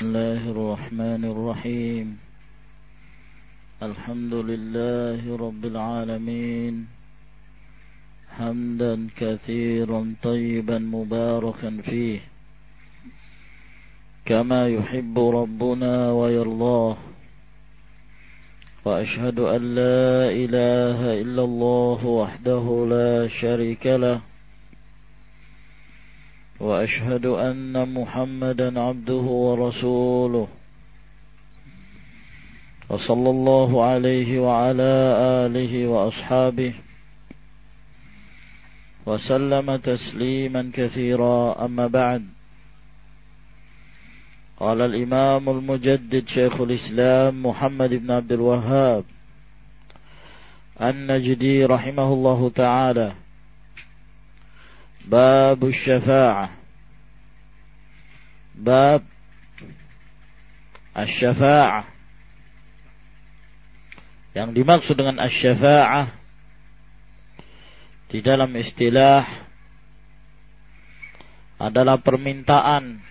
الله الرحمن الرحيم. الحمد لله رب العالمين. حمدا كثيرا طيبا مباركا فيه. كما يحب ربنا ويرضاه. وأشهد أن لا إله إلا الله وحده لا شريك له. وأشهد أن محمدا عبده ورسوله. وصلى الله عليه وعلى آله وأصحابه وسلم تسليما كثيرا. أما بعد قال الإمام المجدد شيخ الإسلام محمد بن عبد الوهاب النجدي رحمه الله تعالى باب الشفاعة باب الشفاعة yang dimaksud dengan asy-syafa'ah di dalam istilah adalah permintaan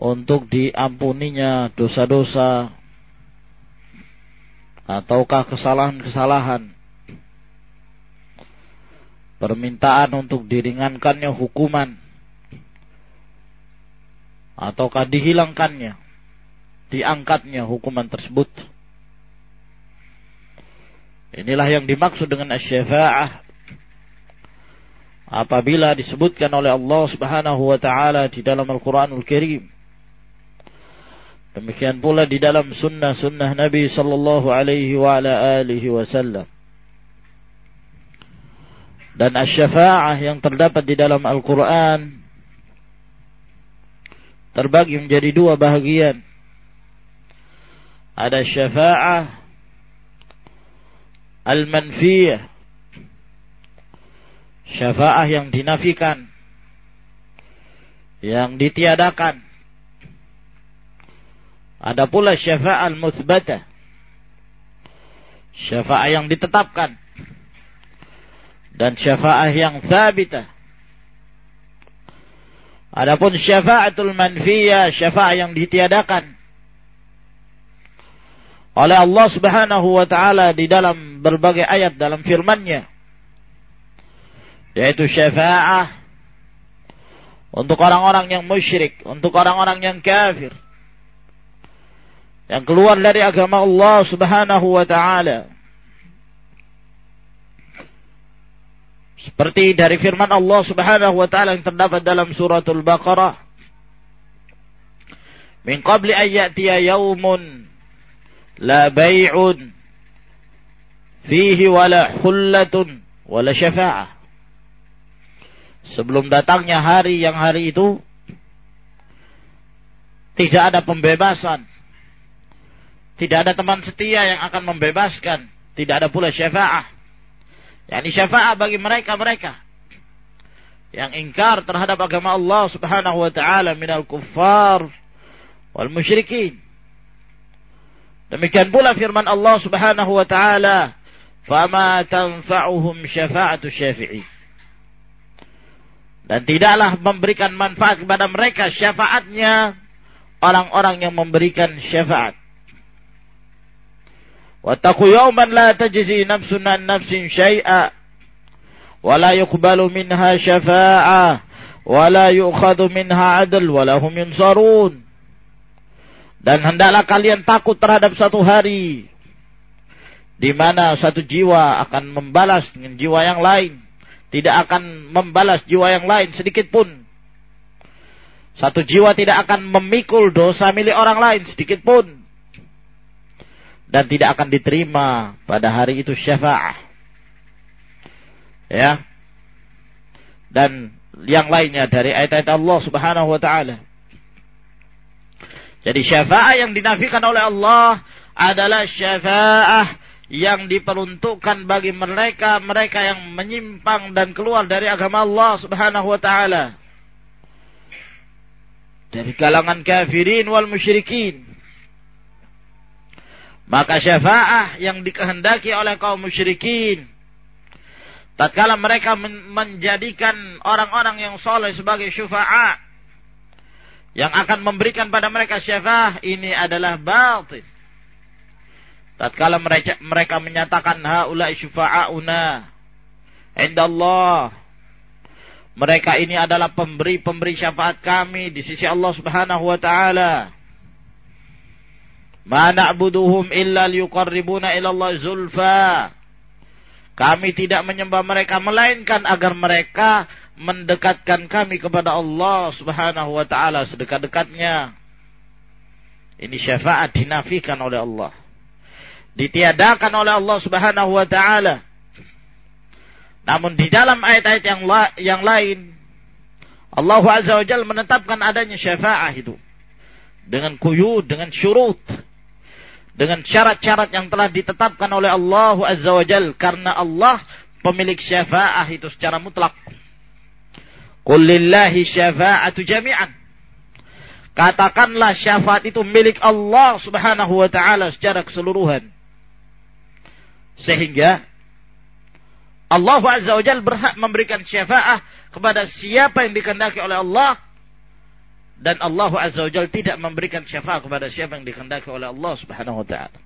untuk diampuninya dosa-dosa ataukah kesalahan-kesalahan permintaan untuk diringankannya hukuman. Ataukah dihilangkannya diangkatnya hukuman tersebut. Inilah yang dimaksud dengan asy-syafa'ah. Apabila disebutkan oleh Allah Subhanahu wa taala di dalam Al-Qur'anul Karim. Demikian pula di dalam sunnah-sunnah Nabi sallallahu alaihi wa ala alihi wasallam dan asy-syafa'ah yang terdapat di dalam Al-Qur'an terbagi menjadi dua bahagian. Ada syafa'ah al-manfiyah. Syafa'ah yang dinafikan. Yang ditiadakan. Ada pula syafa'ah al-muthbatah. Syafa'ah yang ditetapkan dan syafaah yang thabitah. Adapun syafaatul manfiyah, syafaah yang ditiadakan oleh Allah Subhanahu wa taala di dalam berbagai ayat dalam firman-Nya yaitu syafaah untuk orang-orang yang musyrik, untuk orang-orang yang kafir yang keluar dari agama Allah Subhanahu wa taala Seperti dari firman Allah Subhanahu wa taala yang terdapat dalam suratul Baqarah. Min qabli an ya'tiya yaumun la bay'un fihi wala hullatun wala syafa'ah. Sebelum datangnya hari yang hari itu tidak ada pembebasan. Tidak ada teman setia yang akan membebaskan. Tidak ada pula syafa'ah yakni syafaat bagi mereka-mereka yang ingkar terhadap agama Allah Subhanahu wa taala minal kuffar wal musyrikin. Demikian pula firman Allah Subhanahu wa taala, "Fama tanfa'uhum syafa'atu syafi'in." Dan tidaklah memberikan manfaat kepada mereka syafaatnya orang-orang yang memberikan syafaat. Wattaqu yawman la tajzi nafsun an nafsin syai'a wa la yuqbalu minha syafa'ah wa la yu'khadhu minha 'adl wa yunsarun. Dan hendaklah kalian takut terhadap satu hari di mana satu jiwa akan membalas dengan jiwa yang lain, tidak akan membalas jiwa yang lain sedikit pun. Satu jiwa tidak akan memikul dosa milik orang lain sedikit pun dan tidak akan diterima pada hari itu syafaah. Ya. Dan yang lainnya dari ayat-ayat Allah Subhanahu wa taala. Jadi syafaah yang dinafikan oleh Allah adalah syafaah yang diperuntukkan bagi mereka mereka yang menyimpang dan keluar dari agama Allah Subhanahu wa taala. Dari kalangan kafirin wal musyrikin maka syafaah yang dikehendaki oleh kaum musyrikin tatkala mereka menjadikan orang-orang yang soleh sebagai syufa'a yang akan memberikan pada mereka syafaah ini adalah batil. Tatkala mereka mereka menyatakan haula syufa'auna indallah mereka ini adalah pemberi-pemberi syafaat kami di sisi Allah Subhanahu wa taala. Ma na'buduhum illa liyuqarribuna ila Allah zulfa. Kami tidak menyembah mereka melainkan agar mereka mendekatkan kami kepada Allah Subhanahu wa taala sedekat-dekatnya. Ini syafaat dinafikan oleh Allah. Ditiadakan oleh Allah Subhanahu wa taala. Namun di dalam ayat-ayat yang la yang lain Allah Azza wa Jalla menetapkan adanya syafaat itu dengan kuyud, dengan syurut, dengan syarat-syarat yang telah ditetapkan oleh Allah Azza wa Jalla karena Allah pemilik syafaat itu secara mutlak. Qul lillahi syafa'atu jami'an. Katakanlah syafaat itu milik Allah Subhanahu wa taala secara keseluruhan. Sehingga Allah Azza wa Jal berhak memberikan syafaat kepada siapa yang dikehendaki oleh Allah dan Allah Azza wa Jal tidak memberikan syafaat kepada siapa yang dikehendaki oleh Allah Subhanahu wa taala.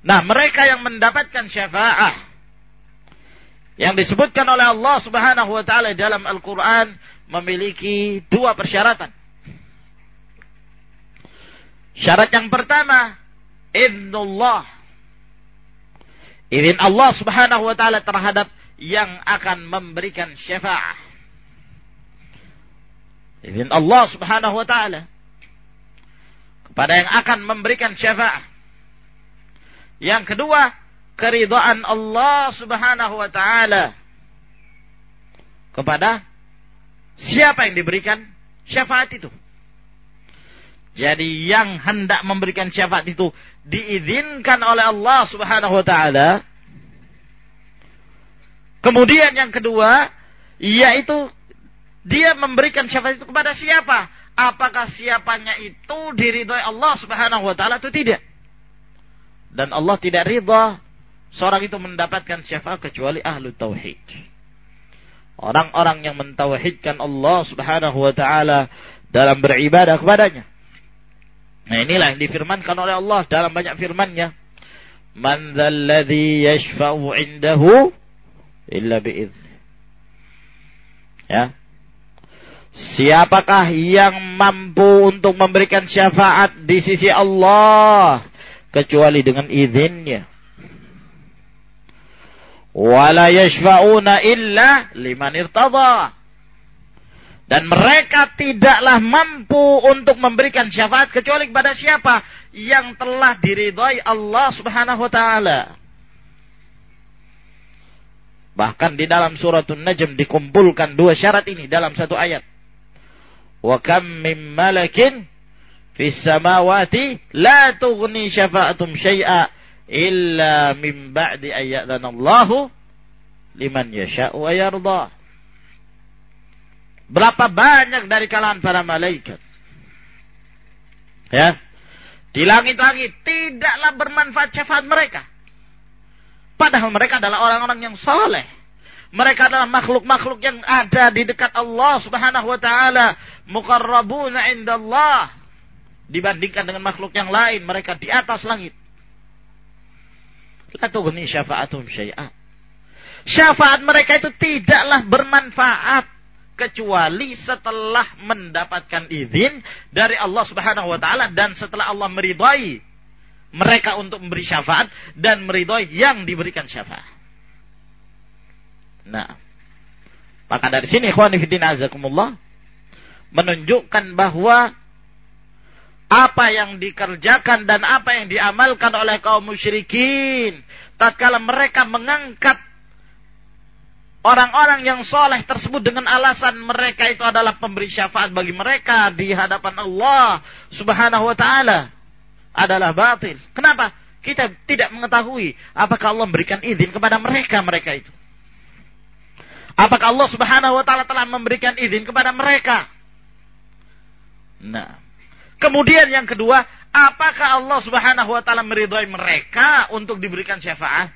Nah, mereka yang mendapatkan syafaat yang disebutkan oleh Allah Subhanahu wa taala dalam Al-Qur'an memiliki dua persyaratan. Syarat yang pertama, idnullah Izin Allah subhanahu wa ta'ala terhadap yang akan memberikan syafaat. Izin Allah subhanahu wa ta'ala kepada yang akan memberikan syafaat. Yang kedua, keridhaan Allah subhanahu wa ta'ala kepada siapa yang diberikan syafaat itu. Jadi yang hendak memberikan syafaat itu diizinkan oleh Allah Subhanahu wa taala. Kemudian yang kedua, yaitu dia memberikan syafaat itu kepada siapa? Apakah siapanya itu diridhoi Allah Subhanahu wa taala atau tidak? Dan Allah tidak ridha seorang itu mendapatkan syafaat kecuali ahlu tauhid. Orang-orang yang mentauhidkan Allah Subhanahu wa taala dalam beribadah kepadanya. Nah inilah yang difirmankan oleh Allah dalam banyak firmannya. Man dzalladzi yashfa'u 'indahu illa bi'idznih. Ya. Siapakah yang mampu untuk memberikan syafaat di sisi Allah kecuali dengan izinnya? Wala yashfa'una illa liman irtada. Dan mereka tidaklah mampu untuk memberikan syafaat kecuali kepada siapa? Yang telah diridhoi Allah subhanahu wa ta'ala. Bahkan di dalam suratul Najm dikumpulkan dua syarat ini dalam satu ayat. Wa kam min malakin fis samawati la tughni syafa'atum syai'a illa min ba'di ayyadana liman yasha'u wa yardah. Berapa banyak dari kalangan para malaikat. Ya. Di langit-langit tidaklah bermanfaat syafaat mereka. Padahal mereka adalah orang-orang yang soleh. Mereka adalah makhluk-makhluk yang ada di dekat Allah subhanahu wa ta'ala. Mukarrabuna indallah. Dibandingkan dengan makhluk yang lain. Mereka di atas langit. La syafa'atum syai'at. Syafaat mereka itu tidaklah bermanfaat kecuali setelah mendapatkan izin dari Allah Subhanahu wa taala dan setelah Allah meridhai mereka untuk memberi syafaat dan meridhai yang diberikan syafaat. Nah, maka dari sini ikhwan fillah azakumullah menunjukkan bahwa apa yang dikerjakan dan apa yang diamalkan oleh kaum musyrikin tatkala mereka mengangkat orang-orang yang soleh tersebut dengan alasan mereka itu adalah pemberi syafaat bagi mereka di hadapan Allah subhanahu wa ta'ala adalah batil. Kenapa? Kita tidak mengetahui apakah Allah memberikan izin kepada mereka mereka itu. Apakah Allah subhanahu wa ta'ala telah memberikan izin kepada mereka? Nah. Kemudian yang kedua, apakah Allah subhanahu wa ta'ala meridhoi mereka untuk diberikan syafaat?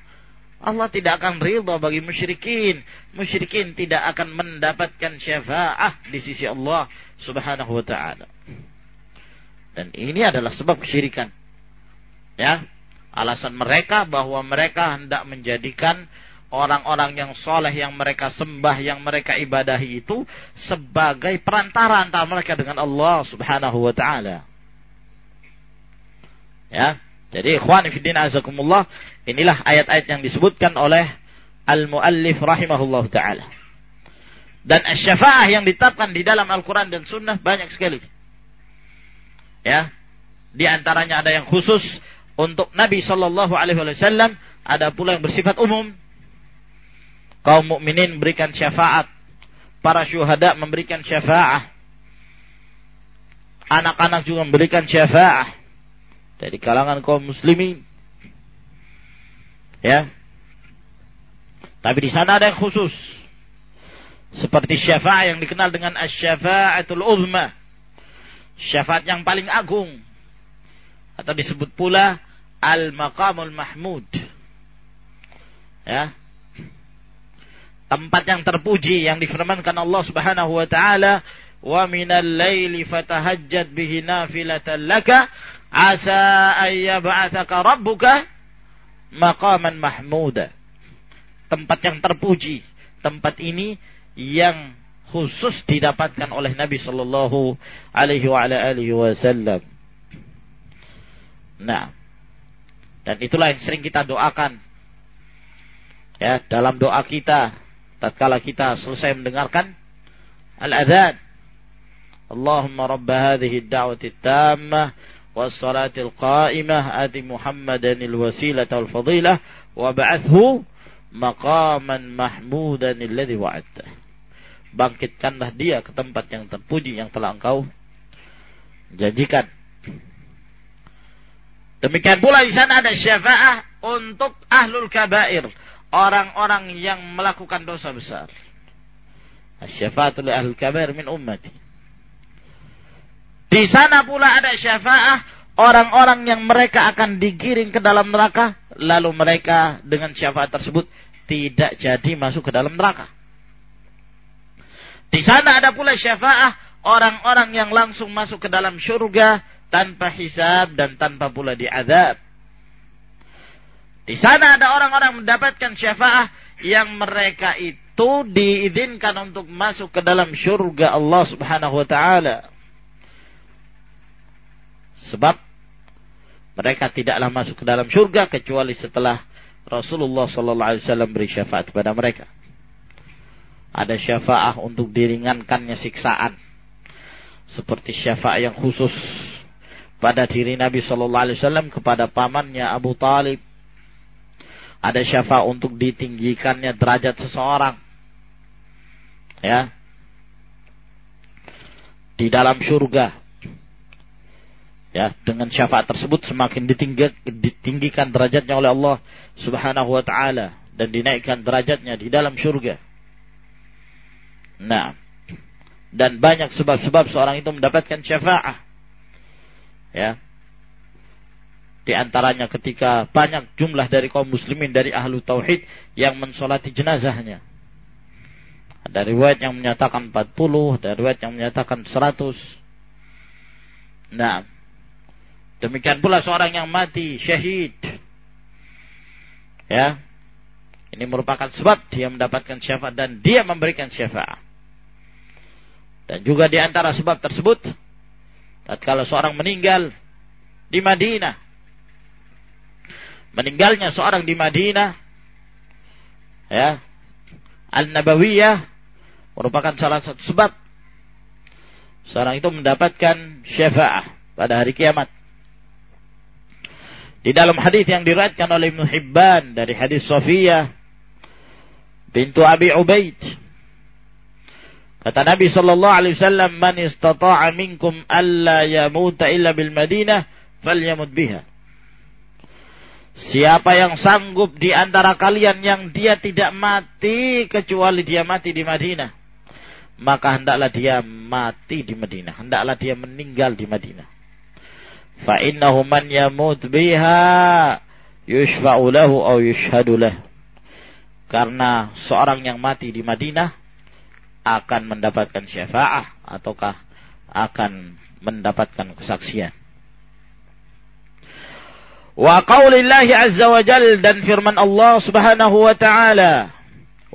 Allah tidak akan ridha bagi musyrikin. Musyrikin tidak akan mendapatkan syafaah di sisi Allah Subhanahu wa taala. Dan ini adalah sebab kesyirikan. Ya. Alasan mereka bahwa mereka hendak menjadikan orang-orang yang soleh yang mereka sembah, yang mereka ibadahi itu sebagai perantara antara mereka dengan Allah Subhanahu wa taala. Ya. Jadi ikhwan fillah azakumullah, inilah ayat-ayat yang disebutkan oleh al-muallif rahimahullah taala. Dan syafaah yang ditetapkan di dalam Al-Quran dan Sunnah banyak sekali. Ya, di antaranya ada yang khusus untuk Nabi Shallallahu Alaihi Wasallam, ada pula yang bersifat umum. Kaum mukminin memberikan syafaat, para syuhada memberikan syafaat, anak-anak juga memberikan syafaat dari kalangan kaum muslimin. Ya. Tapi di sana ada yang khusus. Seperti syafaat yang dikenal dengan asy-syafa'atul uzma. Syafaat yang paling agung. Atau disebut pula al-maqamul mahmud. Ya. Tempat yang terpuji yang difirmankan Allah Subhanahu wa taala, "Wa minal laili fatahajjad bihi nafilatan laka Asa ayyab'athaka rabbuka maqaman mahmuda. Tempat yang terpuji. Tempat ini yang khusus didapatkan oleh Nabi sallallahu alaihi wa ala alihi wasallam. Nah, dan itulah yang sering kita doakan. Ya, dalam doa kita tatkala kita selesai mendengarkan al-adzan. Allahumma rabb hadhihi ad-da'wati tammah والصلاة القائمة آت محمدا الوسيلة والفضيلة وبعثه مقاما محمودا الذي وعدته bangkitkanlah dia ke tempat yang terpuji yang telah engkau janjikan. Demikian pula di sana ada syafaah untuk ahlul kabair, orang-orang yang melakukan dosa besar. Syafaatul ahlul kabair min ummati. Di sana pula ada syafaah orang-orang yang mereka akan digiring ke dalam neraka, lalu mereka dengan syafaat tersebut tidak jadi masuk ke dalam neraka. Di sana ada pula syafaah orang-orang yang langsung masuk ke dalam surga tanpa hisab dan tanpa pula diadab. Di sana ada orang-orang mendapatkan syafaah yang mereka itu diizinkan untuk masuk ke dalam surga Allah Subhanahu wa taala. Sebab mereka tidaklah masuk ke dalam surga kecuali setelah Rasulullah sallallahu alaihi wasallam beri syafaat kepada mereka. Ada syafaat untuk diringankannya siksaan. Seperti syafaat yang khusus pada diri Nabi sallallahu alaihi wasallam kepada pamannya Abu Talib. Ada syafaat untuk ditinggikannya derajat seseorang. Ya. Di dalam surga ya dengan syafaat tersebut semakin ditinggi, ditinggikan derajatnya oleh Allah Subhanahu wa taala dan dinaikkan derajatnya di dalam surga. Nah, dan banyak sebab-sebab seorang itu mendapatkan syafaat. Ya. Di antaranya ketika banyak jumlah dari kaum muslimin dari ahlu tauhid yang mensolati jenazahnya. Ada riwayat yang menyatakan 40, ada riwayat yang menyatakan 100. Nah, Demikian pula seorang yang mati syahid. Ya. Ini merupakan sebab dia mendapatkan syafaat dan dia memberikan syafaat. Dan juga di antara sebab tersebut, tatkala seorang meninggal di Madinah, meninggalnya seorang di Madinah, ya, Al-Nabawiyah merupakan salah satu sebab seorang itu mendapatkan syafaat pada hari kiamat. Di dalam hadis yang diriwayatkan oleh Ibnu Hibban dari hadis Sofiyah bintu Abi Ubaid kata Nabi sallallahu alaihi wasallam man istata'a minkum alla yamuta illa bil Madinah falyamut biha Siapa yang sanggup di antara kalian yang dia tidak mati kecuali dia mati di Madinah, maka hendaklah dia mati di Madinah, hendaklah dia meninggal di Madinah. Fa innahu man yamut biha yushfa'u lahu aw yushhadu. Karena seorang yang mati di Madinah akan mendapatkan syafaah ataukah akan mendapatkan kesaksian. Wa qaulillahi azza wa jal dan firman Allah subhanahu wa ta'ala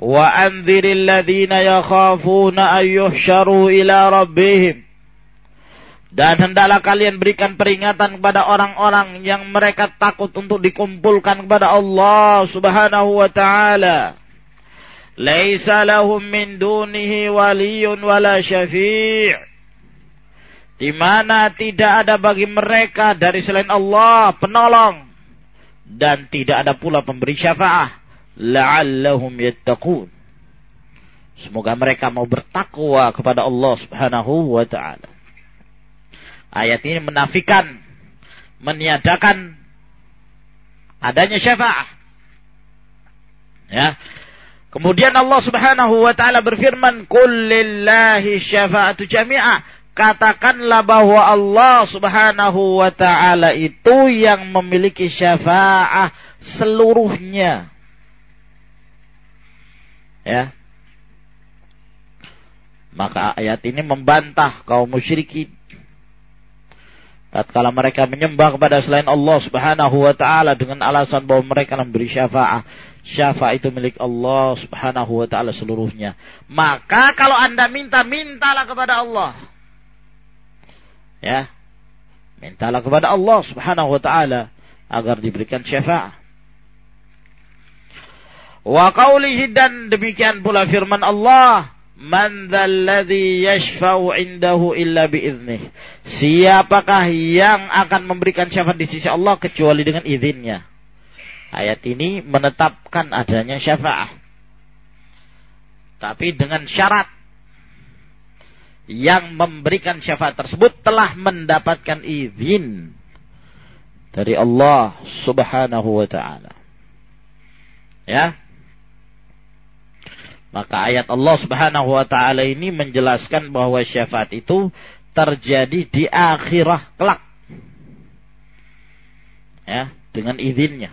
wa anziril ladzina yakhafuna an yuhsyaru ila rabbihim dan hendaklah kalian berikan peringatan kepada orang-orang yang mereka takut untuk dikumpulkan kepada Allah Subhanahu wa taala. Laisa lahum min dunihi waliyun wala syafi'. Di mana tidak ada bagi mereka dari selain Allah penolong dan tidak ada pula pemberi syafaah. La'allahum yattaqun. Semoga mereka mau bertakwa kepada Allah Subhanahu wa taala. Ayat ini menafikan, meniadakan adanya syafaat. Ya. Kemudian Allah Subhanahu wa taala berfirman, "Qul lillahi syafa'atu jami'ah." Katakanlah bahwa Allah Subhanahu wa taala itu yang memiliki syafaat seluruhnya. Ya. Maka ayat ini membantah kaum musyrikin tatkala mereka menyembah kepada selain Allah Subhanahu wa taala dengan alasan bahwa mereka memberi syafaat. Syafaat itu milik Allah Subhanahu wa taala seluruhnya. Maka kalau Anda minta, mintalah kepada Allah. Ya. Mintalah kepada Allah Subhanahu wa taala agar diberikan syafaat. Wa qawlihi dan demikian pula firman Allah Man dzalladzi yashfa'u indahu illa biiznih. Siapakah yang akan memberikan syafaat di sisi Allah kecuali dengan izinnya? Ayat ini menetapkan adanya syafaat. Tapi dengan syarat yang memberikan syafaat tersebut telah mendapatkan izin dari Allah Subhanahu wa taala. Ya, maka ayat Allah Subhanahu wa taala ini menjelaskan bahwa syafaat itu terjadi di akhirah kelak. Ya, dengan izinnya.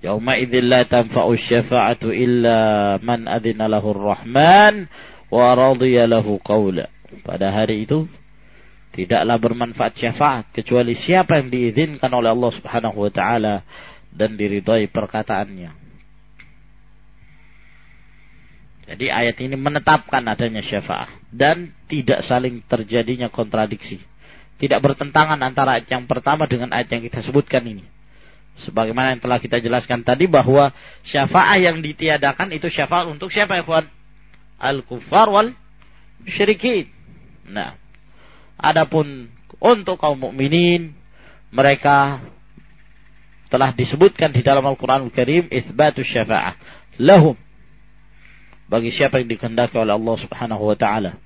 Yauma idzin la tanfa'u syafa'atu illa man adzina lahu rahman wa radiya lahu qawla. Pada hari itu tidaklah bermanfaat syafaat kecuali siapa yang diizinkan oleh Allah Subhanahu wa taala dan diridhai perkataannya. Jadi ayat ini menetapkan adanya syafaat dan tidak saling terjadinya kontradiksi. Tidak bertentangan antara ayat yang pertama dengan ayat yang kita sebutkan ini. Sebagaimana yang telah kita jelaskan tadi bahwa syafaat yang ditiadakan itu syafaat untuk siapa ya? Al-kuffar wal syirikin. Nah, adapun untuk kaum mukminin mereka telah disebutkan di dalam Al-Qur'an Al-Karim itsbatus syafa'ah lahum bagi siapa yang dikehendaki oleh Allah Subhanahu wa taala.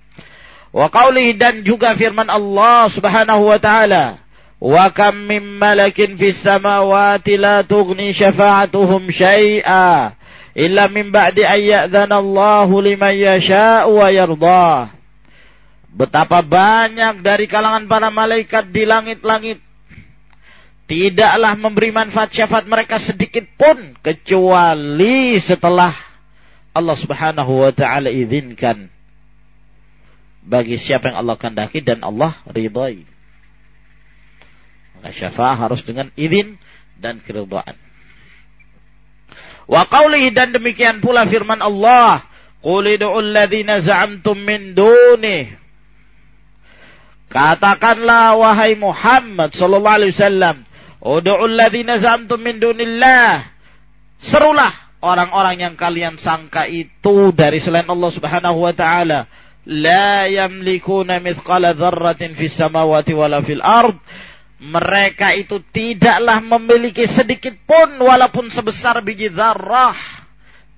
Wa dan juga firman Allah Subhanahu wa taala, "Wa kam min malakin fis samawati la tughni syafa'atuhum syai'a illa min ba'di an ya'dhana Allah liman yasha'u wa yardah." Betapa banyak dari kalangan para malaikat di langit-langit tidaklah memberi manfaat syafaat mereka sedikit pun kecuali setelah Allah Subhanahu wa taala izinkan bagi siapa yang Allah kehendaki dan Allah ridhai. Maka syafaat harus dengan izin dan keridhaan. Wa qawlihi dan demikian pula firman Allah, "Qul id'u alladhina za'amtum min dunih." Katakanlah wahai Muhammad sallallahu alaihi wasallam, "Ud'u alladhina za'amtum min dunillah." Serulah orang-orang yang kalian sangka itu dari selain Allah Subhanahu wa taala la yamlikuna mithqala dzarratin fis samawati wala fil ard mereka itu tidaklah memiliki sedikit pun walaupun sebesar biji zarrah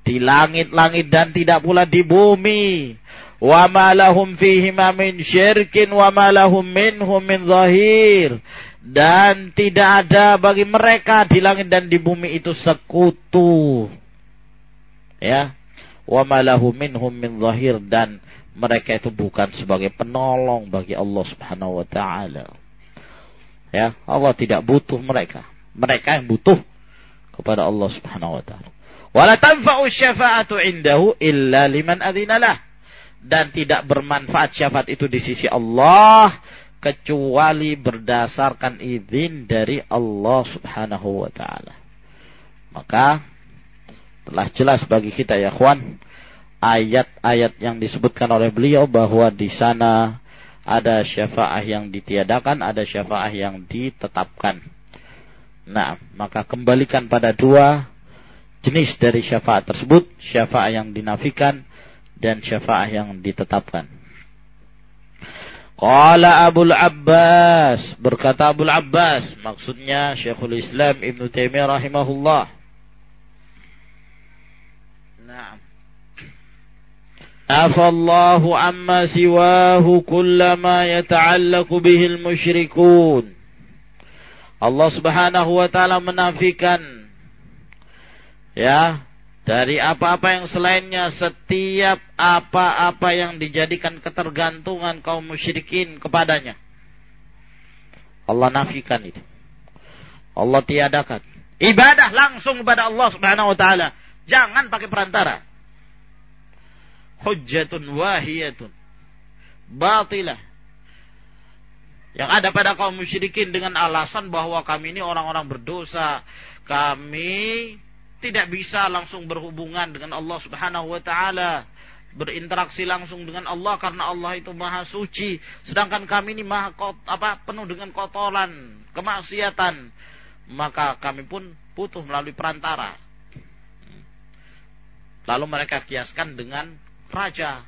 di langit-langit dan tidak pula di bumi. Wa ma lahum fihi min syirkin wa ma lahum minhum min zahir. Dan tidak ada bagi mereka di langit dan di bumi itu sekutu. Ya. Wa malahu minhum min zahir dan mereka itu bukan sebagai penolong bagi Allah Subhanahu wa taala. Ya, Allah tidak butuh mereka. Mereka yang butuh kepada Allah Subhanahu wa taala. Wala tanfa'u syafa'atu indahu illa liman adzinalah. Dan tidak bermanfaat syafaat itu di sisi Allah kecuali berdasarkan izin dari Allah Subhanahu wa taala. Maka telah jelas bagi kita ya kawan ayat-ayat yang disebutkan oleh beliau bahwa di sana ada syafaah yang ditiadakan, ada syafaah yang ditetapkan. Nah, maka kembalikan pada dua jenis dari syafaat tersebut, syafaat yang dinafikan dan syafaat yang ditetapkan. Qala Abu Abbas berkata Abu Abbas maksudnya Syekhul Islam Ibn Taimiyah rahimahullah. Afallahu amma siwahu kullama yata'allaqu bihil musyrikun. Allah Subhanahu wa taala menafikan ya dari apa-apa yang selainnya setiap apa-apa yang dijadikan ketergantungan kaum musyrikin kepadanya. Allah nafikan itu. Allah tiadakan. Ibadah langsung kepada Allah Subhanahu wa taala. Jangan pakai perantara hujjatun wahiyatun. Batilah. Yang ada pada kaum musyrikin dengan alasan bahwa kami ini orang-orang berdosa, kami tidak bisa langsung berhubungan dengan Allah Subhanahu wa taala. Berinteraksi langsung dengan Allah karena Allah itu maha suci. Sedangkan kami ini maha kot, apa penuh dengan kotoran kemaksiatan. Maka kami pun butuh melalui perantara. Lalu mereka kiaskan dengan raja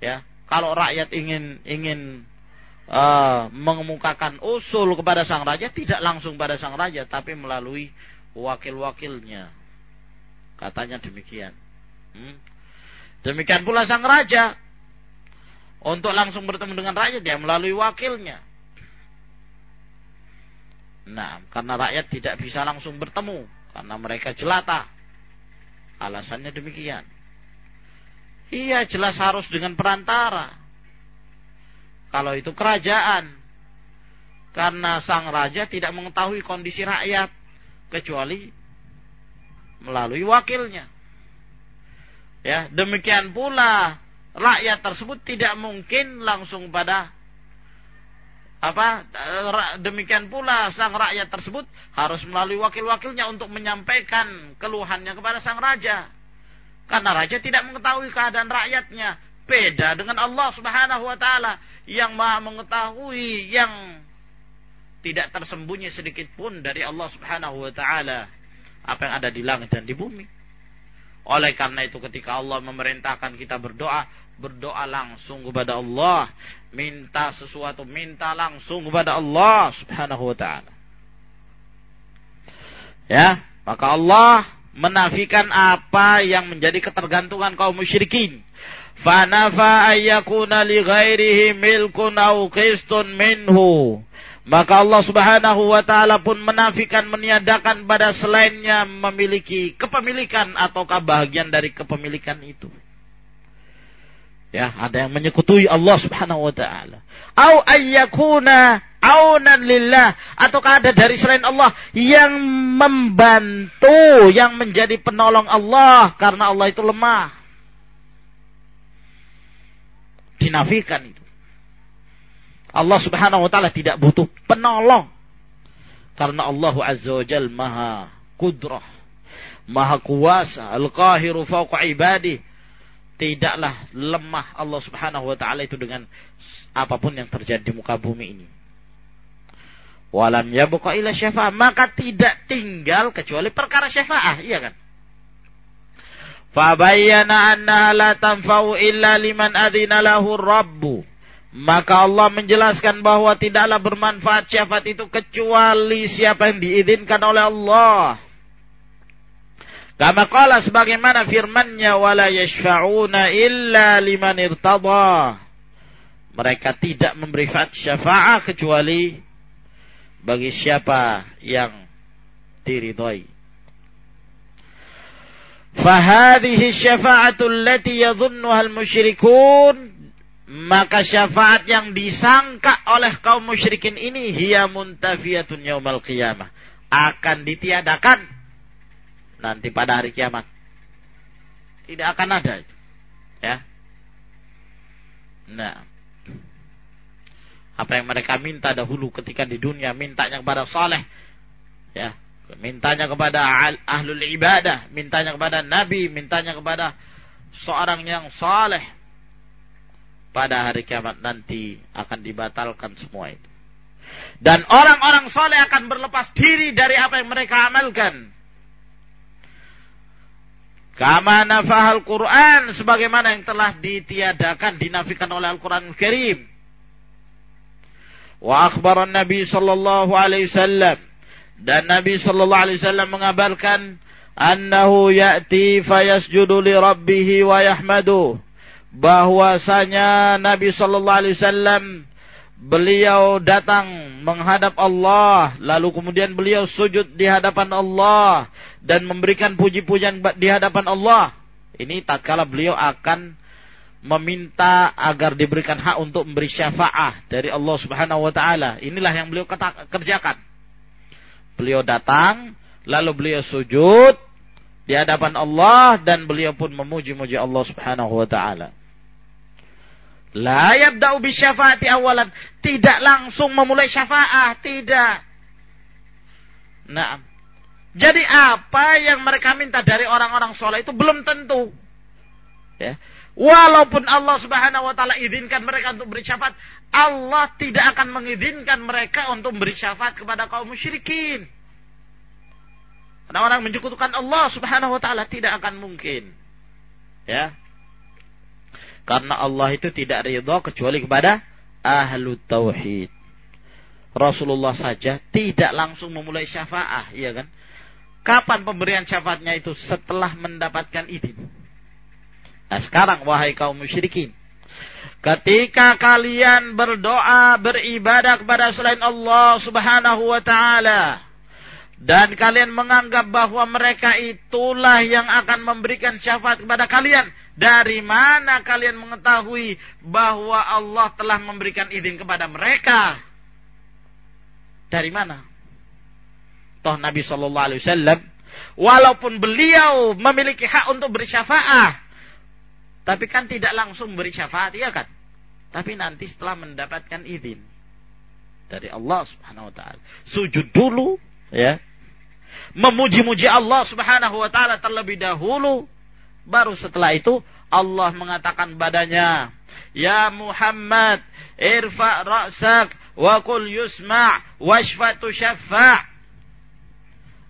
ya kalau rakyat ingin ingin uh, mengemukakan usul kepada sang raja tidak langsung pada sang raja tapi melalui wakil-wakilnya. Katanya demikian. Hmm? Demikian pula sang raja. Untuk langsung bertemu dengan rakyat dia melalui wakilnya. Nah, karena rakyat tidak bisa langsung bertemu karena mereka jelata. Alasannya demikian. Iya, jelas harus dengan perantara. Kalau itu kerajaan. Karena sang raja tidak mengetahui kondisi rakyat kecuali melalui wakilnya. Ya, demikian pula rakyat tersebut tidak mungkin langsung pada apa demikian pula sang rakyat tersebut harus melalui wakil-wakilnya untuk menyampaikan keluhannya kepada sang raja. Karena raja tidak mengetahui keadaan rakyatnya. Beda dengan Allah Subhanahu wa taala yang Maha mengetahui yang tidak tersembunyi sedikit pun dari Allah Subhanahu wa taala apa yang ada di langit dan di bumi. Oleh karena itu ketika Allah memerintahkan kita berdoa, berdoa langsung kepada Allah, minta sesuatu, minta langsung kepada Allah Subhanahu wa taala. Ya, maka Allah menafikan apa yang menjadi ketergantungan kaum musyrikin. Fanafa ayyakuna li ghairihi milkun au qistun minhu maka Allah Subhanahu wa taala pun menafikan meniadakan pada selainnya memiliki kepemilikan ataukah bagian dari kepemilikan itu. Ya, ada yang menyekutui Allah Subhanahu wa taala. Au ayyakuna aunan lillah ataukah ada dari selain Allah yang membantu, yang menjadi penolong Allah karena Allah itu lemah. Dinafikan itu. Allah Subhanahu wa taala tidak butuh penolong. Karena Allah Azza wa Jal Maha Kudrah, Maha Kuasa, Al-Qahiru fauqa ibadih. Tidaklah lemah Allah Subhanahu wa taala itu dengan apa pun yang terjadi di muka bumi ini. Walam yabuqa ila syafa'ah. Maka tidak tinggal kecuali perkara syafa'ah. Iya kan? Fabayyana anna la tanfa'u illa liman adhina lahu rabbu. Maka Allah menjelaskan bahwa tidaklah bermanfaat syafaat itu kecuali siapa yang diizinkan oleh Allah. Kama qala sebagaimana firman-Nya wala yashfa'una illa liman irtada. Mereka tidak memberi syafaat kecuali bagi siapa yang diridhai. Fahadhihi syafa'atul lati yadhunnuha al-musyrikun maka syafaat yang disangka oleh kaum musyrikin ini hiya muntafiyatun yaumal qiyamah akan ditiadakan nanti pada hari kiamat. Tidak akan ada itu. Ya. Nah, apa yang mereka minta dahulu ketika di dunia mintanya kepada saleh ya. Mintanya kepada ahlul ibadah mintanya kepada nabi mintanya kepada seorang yang saleh. Pada hari kiamat nanti akan dibatalkan semua itu. Dan orang-orang saleh akan berlepas diri dari apa yang mereka amalkan. Kama nafahal Quran sebagaimana yang telah ditiadakan dinafikan oleh Al-Quran Al-Karim. Wa akhbaran Nabi sallallahu alaihi wasallam. Dan Nabi sallallahu alaihi wasallam mengabarkan annahu ya'ti fayasjudu li rabbih wa yahmadu. Bahwasanya Nabi sallallahu alaihi wasallam beliau datang menghadap Allah lalu kemudian beliau sujud di hadapan Allah dan memberikan puji-pujian di hadapan Allah. Ini tatkala beliau akan meminta agar diberikan hak untuk memberi syafaah dari Allah Subhanahu wa taala inilah yang beliau kerjakan beliau datang lalu beliau sujud di hadapan Allah dan beliau pun memuji-muji Allah Subhanahu wa taala La yabda'u syafaati awalan. Tidak langsung memulai syafaat. Tidak. Nah. Jadi apa yang mereka minta dari orang-orang soleh itu belum tentu. Ya. Walaupun Allah subhanahu wa ta'ala izinkan mereka untuk beri syafaat. Allah tidak akan mengizinkan mereka untuk beri syafaat kepada kaum musyrikin. Karena orang menyekutukan Allah subhanahu wa ta'ala tidak akan mungkin. Ya. Karena Allah itu tidak ridho kecuali kepada ahlu tauhid. Rasulullah saja tidak langsung memulai syafaat, iya kan? Kapan pemberian syafaatnya itu? Setelah mendapatkan izin. Nah sekarang wahai kaum musyrikin. Ketika kalian berdoa, beribadah kepada selain Allah subhanahu wa ta'ala. Dan kalian menganggap bahwa mereka itulah yang akan memberikan syafaat kepada kalian. Dari mana kalian mengetahui bahwa Allah telah memberikan izin kepada mereka? Dari mana? Toh Nabi Shallallahu Alaihi Wasallam, walaupun beliau memiliki hak untuk beri syafaat, tapi kan tidak langsung beri syafaat, ya kan? Tapi nanti setelah mendapatkan izin dari Allah Subhanahu Wa Taala, sujud dulu, ya, memuji-muji Allah Subhanahu Wa Taala terlebih dahulu, Baru setelah itu Allah mengatakan badanya, Ya Muhammad, irfa ra'sak wa kul yusma' washfatu syaffa'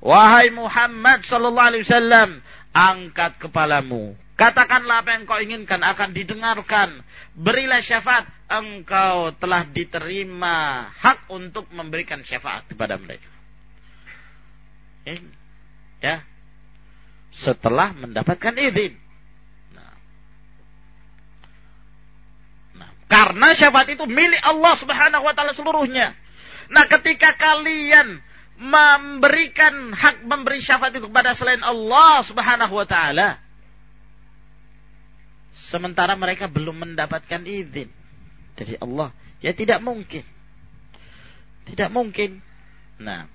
Wahai Muhammad sallallahu alaihi wasallam, angkat kepalamu. Katakanlah apa yang kau inginkan akan didengarkan. Berilah syafaat, engkau telah diterima hak untuk memberikan syafaat kepada mereka. Ya, setelah mendapatkan izin. Nah. Nah, karena syafaat itu milik Allah Subhanahu wa taala seluruhnya. Nah, ketika kalian memberikan hak memberi syafaat itu kepada selain Allah Subhanahu wa taala, sementara mereka belum mendapatkan izin dari Allah, ya tidak mungkin. Tidak mungkin. Nah,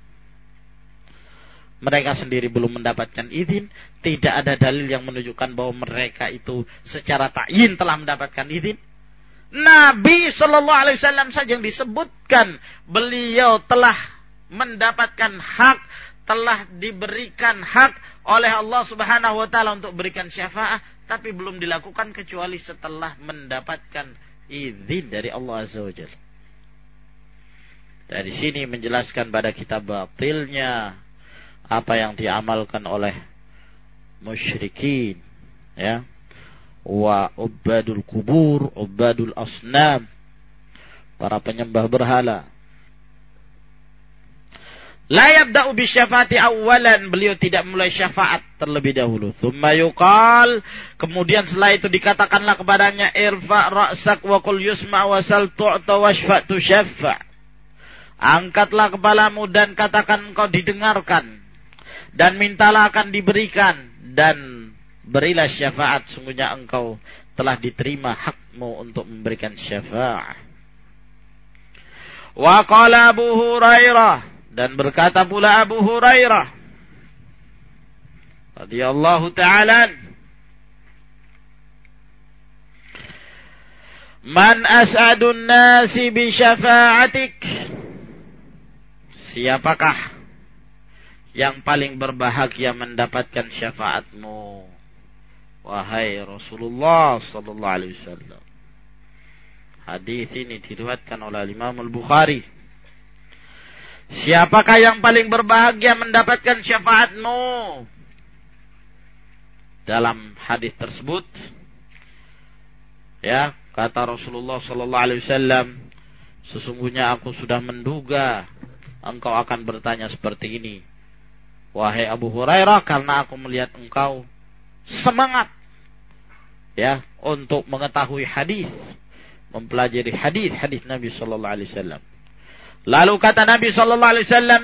mereka sendiri belum mendapatkan izin, tidak ada dalil yang menunjukkan bahwa mereka itu secara ta'yin telah mendapatkan izin. Nabi Shallallahu Alaihi Wasallam saja yang disebutkan beliau telah mendapatkan hak, telah diberikan hak oleh Allah Subhanahu Wa Taala untuk berikan syafaat, tapi belum dilakukan kecuali setelah mendapatkan izin dari Allah Azza wa Dari sini menjelaskan pada kitab batilnya apa yang diamalkan oleh musyrikin ya. Wa ubadul kubur ubadul asnam. Para penyembah berhala La yabda'u syafaati awalan. Beliau tidak mulai syafaat terlebih dahulu. Thumma yuqal. Kemudian setelah itu dikatakanlah kepadanya. Irfa ra'sak wa kul yusma wa sal tu'ta tu syafa' Angkatlah kepalamu dan katakan engkau didengarkan dan mintalah akan diberikan dan berilah syafaat sungguhnya engkau telah diterima hakmu untuk memberikan syafaat. Wa qala Abu Hurairah dan berkata pula Abu Hurairah radhiyallahu ta'ala Man as'adun nasi bi syafa'atik? Siapakah yang paling berbahagia mendapatkan syafaatmu? Wahai Rasulullah sallallahu alaihi wasallam. Hadis ini diriwayatkan oleh Imam Al-Bukhari Siapakah yang paling berbahagia mendapatkan syafaatmu? Dalam hadis tersebut ya Kata Rasulullah sallallahu alaihi wasallam, sesungguhnya aku sudah menduga engkau akan bertanya seperti ini. Wahai Abu Hurairah, karena aku melihat engkau semangat ya untuk mengetahui hadis, mempelajari hadis-hadis Nabi sallallahu alaihi wasallam. Lalu kata Nabi sallallahu alaihi wasallam,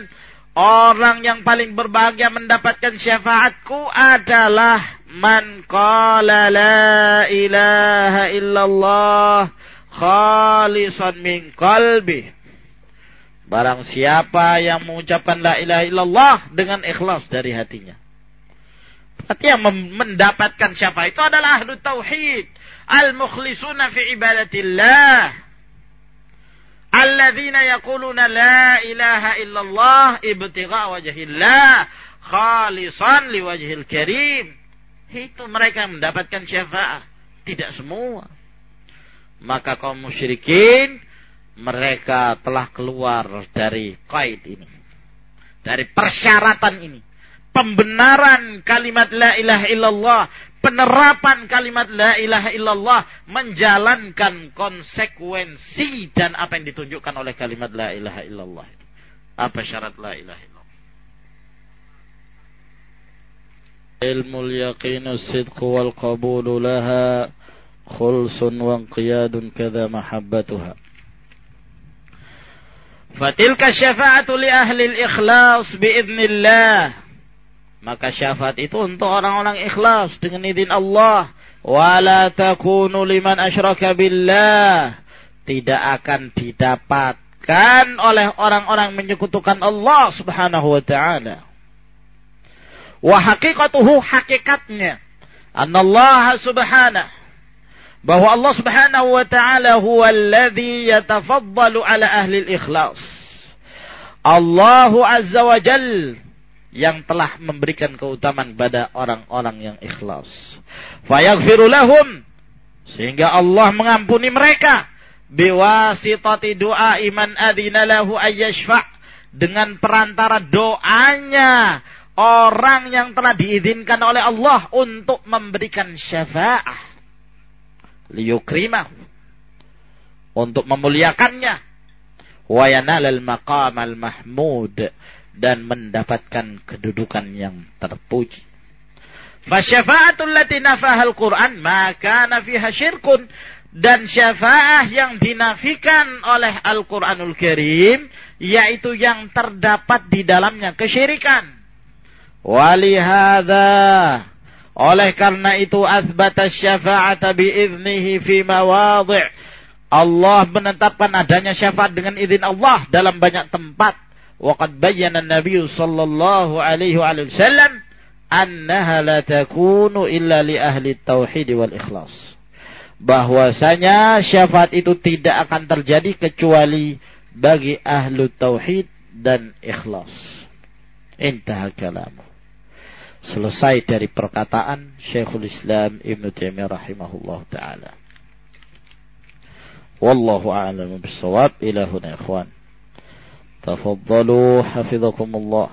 orang yang paling berbahagia mendapatkan syafaatku adalah Man qala la ilaha illallah khalisan min qalbi. Barang siapa yang mengucapkan la ilaha illallah dengan ikhlas dari hatinya. Berarti yang mendapatkan siapa itu adalah ahlu tauhid. Al-mukhlisuna fi ibadatillah. Alladzina yaquluna la ilaha illallah ibtigha wajhillah khalisan liwajhil karim itu mereka mendapatkan syafaat. Tidak semua. Maka kaum musyrikin mereka telah keluar dari kait ini. Dari persyaratan ini. Pembenaran kalimat la ilaha illallah penerapan kalimat la ilaha illallah menjalankan konsekuensi dan apa yang ditunjukkan oleh kalimat la ilaha illallah. Apa syarat la ilaha illallah? Ilmu yaqin sidq wal qabul laha khuls wa qiyadun kadha mahabbatuha. Fatilka syafa'atu li ahli al-ikhlas bi'idnillah maka syafaat itu untuk orang-orang ikhlas dengan izin Allah wala takunu liman asyraka billah tidak akan didapatkan oleh orang-orang menyekutukan Allah Subhanahu wa taala Wa haqiqatuhu hakikatnya. Allah subhanahu. Bahwa Allah subhanahu wa ta'ala huwa alladhi yatafaddalu ala ahli ikhlas. Allah azza wa jal yang telah memberikan keutamaan pada orang-orang yang ikhlas. Fayaghfiru lahum sehingga Allah mengampuni mereka. Biwasitati doa iman adina lahu ayyashfa' dengan perantara doanya orang yang telah diizinkan oleh Allah untuk memberikan syafaat. Liyukrimah untuk memuliakannya wa yanalal maqam al mahmud. Dan mendapatkan kedudukan yang terpuji. Fasyafa'atul lati nafahal Quran maka nafiha syirkun. Dan syafaah yang dinafikan oleh Al-Quranul Karim yaitu yang terdapat di dalamnya kesyirikan. Walihada oleh karena itu azbata syafa'ata biiznihi fi mawadhi' Allah menetapkan adanya syafaat dengan izin Allah dalam banyak tempat. Waqad bayyana Nabi sallallahu alaihi wasallam annaha la takunu illa li ahli tauhid wal ikhlas. Bahwasanya syafaat itu tidak akan terjadi kecuali bagi ahlu tauhid dan ikhlas. Intah kalamu selesai dari perkataan Syekhul Islam Ibn Taimiyah rahimahullah taala. والله أعلم بالصواب. إلى هنا يا إخوان. تفضلوا حفظكم الله.